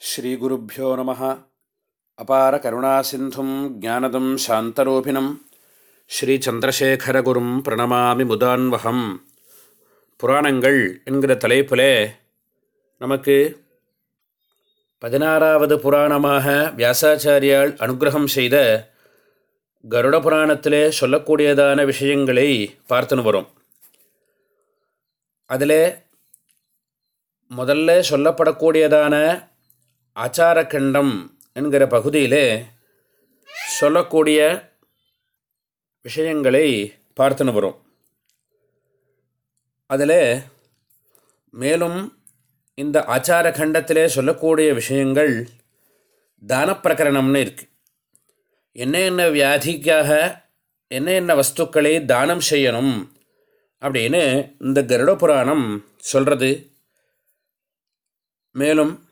ஸ்ரீகுருப்போ நம. அபார கருணாசிந்தும் ஜானதம் சாந்தரூபிணம். ஸ்ரீச்சந்திரசேகரகுரும் பிரணமாமி முதான்வகம். புராணங்கள் என்கிற தலைப்பிலே நமக்கு பதினாறாவது புராணமாக வியாசாச்சாரியால் அனுகிரகம் செய்த கருட புராணத்திலே சொல்லக்கூடியதான விஷயங்களை பார்த்துன்னு வரும். அதில் முதல்ல சொல்லப்படக்கூடியதான ஆச்சாரக்கண்டம் என்கிற பகுதியிலே சொல்லக்கூடிய விஷயங்களை பார்த்துன்னு வரும். அதில் மேலும் இந்த ஆச்சார கண்டத்திலே சொல்லக்கூடிய விஷயங்கள் தான பிரகரணம்னு இருக்குது என்ன என்ன வியாதிக்காக என்ன என்ன வஸ்துக்களை தானம் செய்யணும் அப்படின்னு இந்த கருட புராணம் சொல்கிறது மேலும்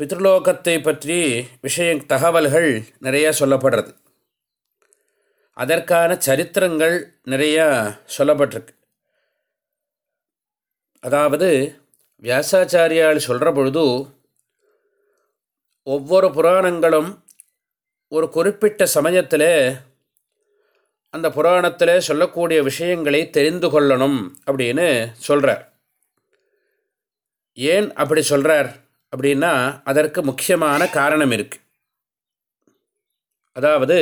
பித்ருலோகத்தை பற்றி விஷய தகவல்கள் நிறையா சொல்லப்படுறது. அதற்கான சரித்திரங்கள் நிறையா சொல்லப்பட்டிருக்கு. அதாவது வியாசாச்சாரியால் சொல்கிற பொழுது ஒவ்வொரு புராணங்களும் ஒரு குறிப்பிட்ட சமயத்தில் அந்த புராணத்தில் சொல்லக்கூடிய விஷயங்களை தெரிந்து கொள்ளணும் அப்படின்னு சொல்கிறார் ஏன் அப்படி சொல்கிறார் அப்படின்னா அதற்கு முக்கியமான காரணம் இருக்குது அதாவது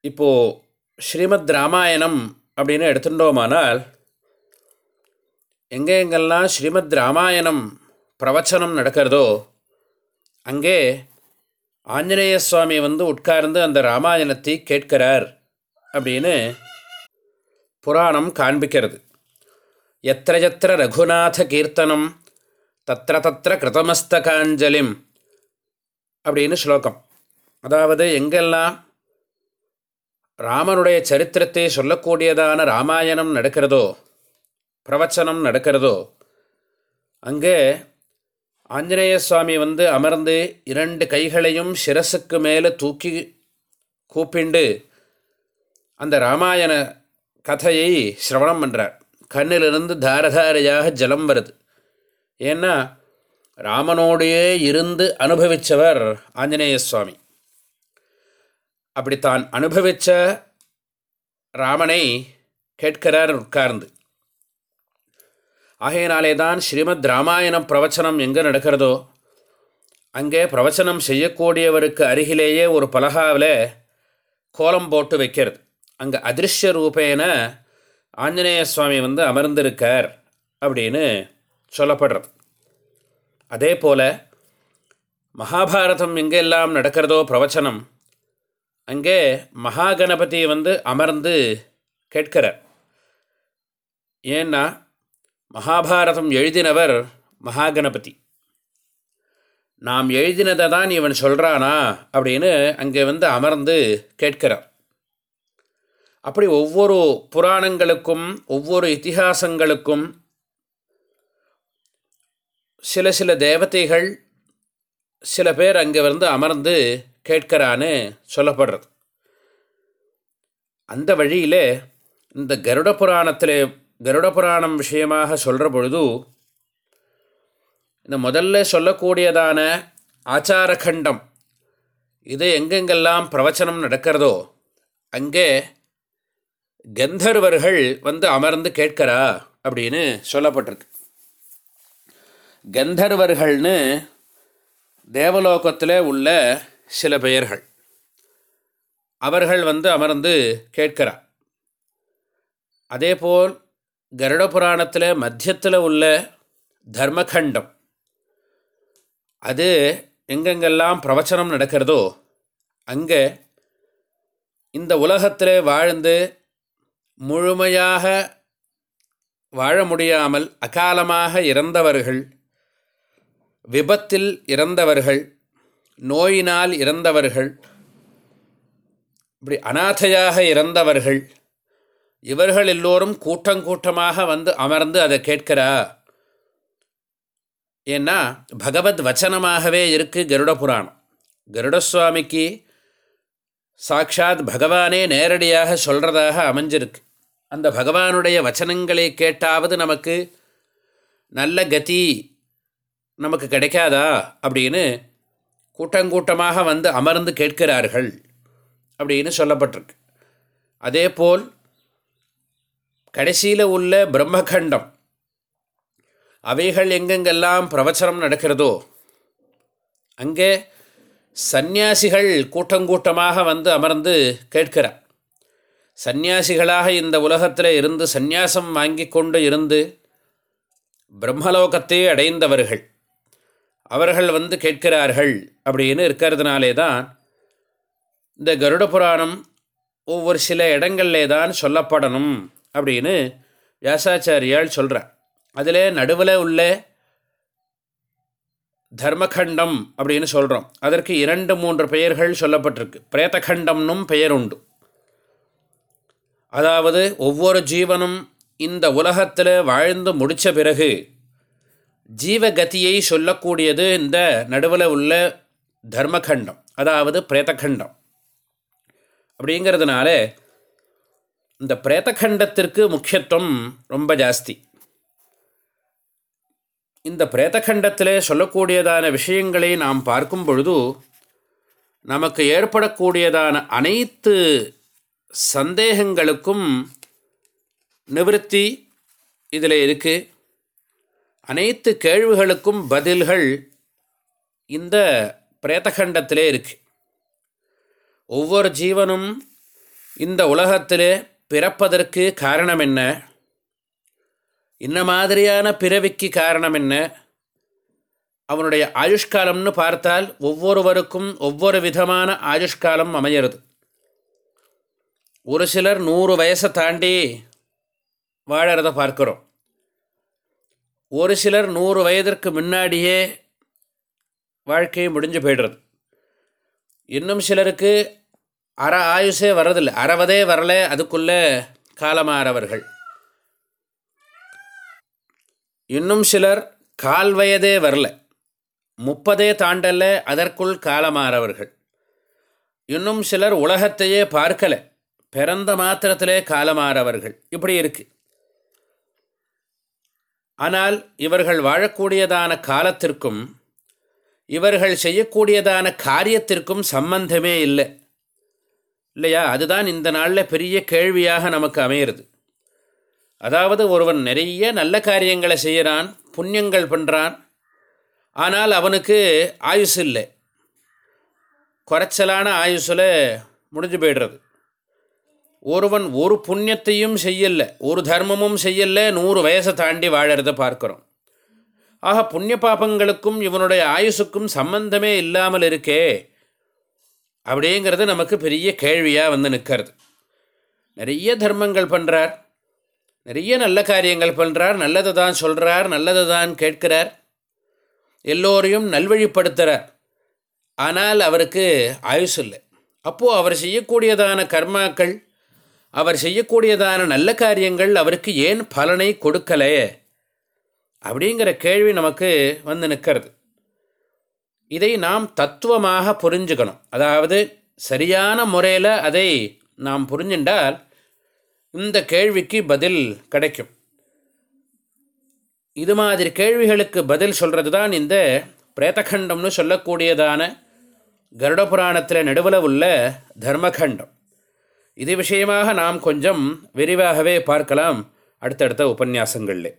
இப்போது ஸ்ரீமத் ராமாயணம் அப்படின்னு எடுத்துட்டோமானால் எங்கே எங்கெல்லாம் ஸ்ரீமத் ராமாயணம் பிரவச்சனம் நடக்கிறதோ அங்கே ஆஞ்சநேய சுவாமி வந்து உட்கார்ந்து அந்த ராமாயணத்தை கேட்கிறார் அப்படின்னு புராணம் காண்பிக்கிறது. எத்திர எத்திர ரகுநாத கீர்த்தனம் தத்திர தத்திர கிருதமஸ்தகாஞ்சலிம் அப்படின்னு ஸ்லோகம் அதாவது எங்கெல்லாம் ராமனுடைய சரித்திரத்தை சொல்லக்கூடியதான ராமாயணம் நடக்கிறதோ பிரவச்சனம் நடக்கிறதோ அங்கே ஆஞ்சநேய சுவாமி வந்து அமர்ந்து இரண்டு கைகளையும் சிரசுக்கு மேலே தூக்கி கூப்பிண்டு அந்த ராமாயண கதையை சிரவணம் பண்ணுறார் கண்ணிலிருந்து தாரதாரையாக ஜலம் வருது. ஏன்னா ராமனோடையே இருந்து அனுபவித்தவர் ஆஞ்சநேய சுவாமி. அப்படி தான் அனுபவித்த ராமனை கேட்கிறார் உட்கார்ந்து. ஆகையினாலே தான் ஸ்ரீமத் ராமாயணம் பிரவச்சனம் எங்கே நடக்கிறதோ அங்கே பிரவச்சனம் செய்யக்கூடியவருக்கு அருகிலேயே ஒரு பலகாவில் கோலம் போட்டு வைக்கிறது. அங்கே அதிருஷ்ய ரூபேன ஆஞ்சநேய சுவாமி வந்து அமர்ந்திருக்கார் அப்படின்னு சொல்லப்படுறது. அதே போல் மகாபாரதம் எங்கெல்லாம் நடக்கிறதோ பிரவச்சனம் அங்கே மகாகணபதி வந்து அமர்ந்து கேட்கிறார். ஏன்னா மகாபாரதம் எழுதினவர் மகாகணபதி. நாம் எழுதினதை தான் இவன் சொல்கிறானா அப்படின்னு அங்கே வந்து அமர்ந்து கேட்கிறார். அப்படி ஒவ்வொரு புராணங்களுக்கும் ஒவ்வொரு இத்திஹாசங்களுக்கும் சில சில தேவதைகள் சில பேர் அங்கே வந்து அமர்ந்து கேட்கிறான்னு சொல்லப்படுறது. அந்த வழியில் இந்த கருட புராணத்தில் கருட புராணம் விஷயமாக சொல்கிற பொழுது இந்த முதல்ல சொல்லக்கூடியதான ஆச்சாரகண்டம் இது எங்கெங்கெல்லாம் பிரவச்சனம் நடக்கிறதோ அங்கே கந்தர்வர்கள் வந்து அமர்ந்து கேட்கிறா அப்படின்னு சொல்லப்பட்டிருக்கு. கந்தர்வர்கள்னு தேவலோகத்தில் உள்ள சில பெயர்கள். அவர்கள் வந்து அமர்ந்து கேட்கிறா. அதேபோல் கருட புராணத்தில் மத்தியத்தில் உள்ள தர்மகண்டம். அது எங்கெங்கெல்லாம் பிரவச்சனம் நடக்கிறதோ அங்கே இந்த உலகத்தில் வாழ்ந்து முழுமையாக வாழ முடியாமல் அகாலமாக இறந்தவர்கள் விபத்தில் இறந்தவர்கள் நோயினால் இறந்தவர்கள் இப்படி அநாதையாக இறந்தவர்கள் இவர்கள் எல்லோரும் கூட்டங்கூட்டமாக வந்து அமர்ந்து அதை கேட்கிறா. ஏன்னா பகவத் வச்சனமாகவே இருக்குது கருட புராணம். கருடசுவாமிக்கு சாக்ஷாத் பகவானே நேரடியாக சொல்கிறதாக அமைஞ்சிருக்கு. அந்த பகவானுடைய வச்சனங்களை கேட்டாவது நமக்கு நல்ல கதி நமக்கு கிடைக்காதா அப்படின்னு கூட்டங்கூட்டமாக வந்து அமர்ந்து கேட்கிறார்கள் அப்படின்னு சொல்லப்பட்டிருக்கு. அதே போல் கடைசியில் உள்ள பிரம்மகண்டம் அவைகள் எங்கெங்கெல்லாம் பிரவச்சனம் நடக்கிறதோ அங்கே சந்நியாசிகள் கூட்டங்கூட்டமாக வந்து அமர்ந்து கேட்கிறார். சந்நியாசிகளாக இந்த உலகத்தில் இருந்து சந்நியாசம் வாங்கி கொண்டு இருந்து பிரம்மலோகத்தை அடைந்தவர்கள். அவர்கள் வந்து கேட்கிறார்கள் அப்படின்னு இருக்கிறதுனாலே தான் இந்த கருட புராணம் ஒவ்வொரு சில இடங்கள்லே தான் சொல்லப்படணும் அப்படின்னு வியாசாச்சாரியால் சொல்கிறார் அதில் நடுவில் உள்ள தர்மகண்டம் அப்படின்னு சொல்கிறோம் அதற்கு இரண்டு மூன்று பெயர்கள் சொல்லப்பட்டிருக்கு. பிரேத்தகண்டம்னும் பெயர் உண்டு. அதாவது ஒவ்வொரு ஜீவனும் இந்த உலகத்தில் வாழ்ந்து முடித்த பிறகு ஜீவகதியை சொல்லக்கூடியது இந்த நடுவில் உள்ள தர்மகண்டம் அதாவது பிரேதகண்டம். அப்படிங்கிறதுனால இந்த பிரேதகண்டத்திற்கு முக்கியத்துவம் ரொம்ப ஜாஸ்தி. இந்த பிரேதகண்டத்தில் சொல்லக்கூடியதான விஷயங்களை நாம் பார்க்கும் பொழுது நமக்கு ஏற்படக்கூடியதான அனைத்து சந்தேகங்களுக்கும் நிவர்த்தி இதில் இருக்குது அனைத்து கேள்விகளுக்கும் பதில்கள் இந்த பிரேதகண்டத்திலே இருக்கு. ஒவ்வொரு ஜீவனும் இந்த உலகத்திலே பிறப்பதற்கு காரணம் என்ன? இந்த மாதிரியான பிறவிக்கு காரணம் என்ன? அவனுடைய ஆயுஷ்காலம்னு பார்த்தால் ஒவ்வொருவருக்கும் ஒவ்வொரு விதமான ஆயுஷ்காலம் அமையிறது. ஒரு சிலர் நூறு வயசை தாண்டி வாழறத பார்க்குறோம். ஒரு சிலர் நூறு வயதிற்கு முன்னாடியே வாழ்க்கையை முடிஞ்சு போய்டுறது. இன்னும் சிலருக்கு அற ஆயுஷே வர்றதில்லை. அறவதே வரல அதுக்குள்ளே காலமாறவர்கள். இன்னும் சிலர் கால் வயதே வரல. முப்பதே தாண்டல அதற்குள் காலமாறவர்கள். இன்னும் சிலர் உலகத்தையே பார்க்கலை. பிறந்த மாத்திரத்திலே காலமாறவர்கள். இப்படி இருக்கு. ஆனால் இவர்கள் வாழக்கூடியதான காலத்திற்கும் இவர்கள் செய்யக்கூடியதான காரியத்திற்கும் சம்பந்தமே இல்லை. இல்லையா? அதுதான் இந்த நாளில் பெரிய கேள்வியாக நமக்கு அமையிறது. அதாவது ஒருவன் நிறைய நல்ல காரியங்களை செய்கிறான் புண்ணியங்கள் பண்ணுறான் ஆனால் அவனுக்கு ஆயுசு இல்லை. குறைச்சலான ஆயுசில் முடிஞ்சு போய்டுறது. ஒருவன் ஒரு புண்ணியத்தையும் செய்யலை ஒரு தர்மமும் செய்யலை நூறு வயசை தாண்டி வாழறத பார்க்குறோம். ஆக புண்ணிய பாபங்களுக்கும் இவனுடைய ஆயுசுக்கும் சம்பந்தமே இல்லாமல் இருக்கே அப்படிங்கிறது நமக்கு பெரிய கேள்வியாக வந்து நிற்கிறது. நிறைய தர்மங்கள் பண்ணுறார் நிறைய நல்ல காரியங்கள் பண்ணுறார் நல்லதை தான் சொல்கிறார் நல்லதை தான் கேட்கிறார் எல்லோரையும் நல்வழிப்படுத்துகிறார் ஆனால் அவருக்கு ஆயுசு இல்லை. அப்போது அவர் செய்யக்கூடியதான கர்மாக்கள் அவர் செய்யக்கூடியதான நல்ல காரியங்கள் அவருக்கு ஏன் பலனை கொடுக்கலை? அப்படிங்கிற கேள்வி நமக்கு வந்து நிற்கிறது. இதை நாம் தத்துவமாக புரிஞ்சுக்கணும். அதாவது சரியான முறையில் அதை நாம் புரிஞ்சின்றால் இந்த கேள்விக்கு பதில் கிடைக்கும். இது மாதிரி கேள்விகளுக்கு பதில் சொல்கிறது தான் இந்த பிரேதகண்டம்னு சொல்லக்கூடியதான கருட புராணத்தில் நடுவில் உள்ள தர்மகண்டம். இது விஷயமாக நாம் கொஞ்சம் விரிவாகவே பார்க்கலாம். அடுத்தடுத்த உபன்யாசங்களில்.